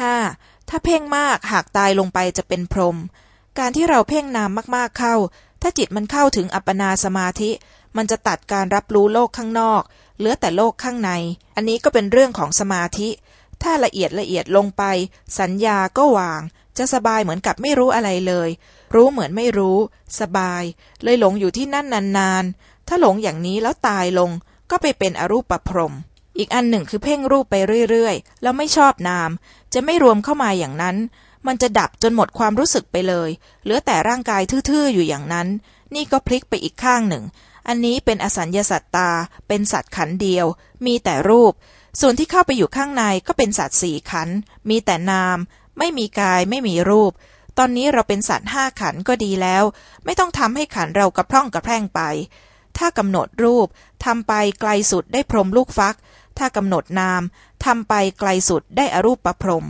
5. ถ้าเพ่งมากหากตายลงไปจะเป็นพรหมการที่เราเพ่งนามมากๆเข้า ถ้าจิตมันเข้าถึงอัปปนาสมาธิ มันจะตัดการรับรู้โลกข้างนอก เหลือแต่โลกข้างใน อันนี้ก็เป็นเรื่องของสมาธิ ถ้าละเอียดละเอียดลงไป สัญญาก็วาง จะสบายเหมือนกับไม่รู้อะไรเลย รู้เหมือนไม่รู้ สบาย เลยหลงอยู่ที่นั่นนานๆ ถ้าหลงอย่างนี้แล้วตายลง ก็ไปเป็นอรูปประพรหม อีกอันหนึ่งคือเพ่งรูปไปเรื่อยๆ แล้วไม่ชอบนาม จะไม่รวมเข้ามาอย่างนั้น มันจะดับจนหมดความรู้สึกไปเลย เหลือแต่ร่างกายทื่อๆ อยู่อย่างนั้น นี่ก็พลิกไปอีกข้างหนึ่ง อันนี้เป็นอสัญญาสัตตา เป็นสัตว์ขันเดียว มีแต่รูป ส่วนที่เข้าไปอยู่ข้างในก็เป็นสัตว์สี่ขัน มีแต่นาม ไม่มีกาย ไม่มีรูป ตอนนี้เราเป็นสัตว์ห้าขันก็ดีแล้ว ไม่ต้องทำให้ขันเรากระพร่องกระแพร่งไป ถ้ากำหนดรูปทำไปไกลสุดได้พรมลูกฟัก ถ้ากำหนดนามทำไปไกลสุดได้อรูปประพรม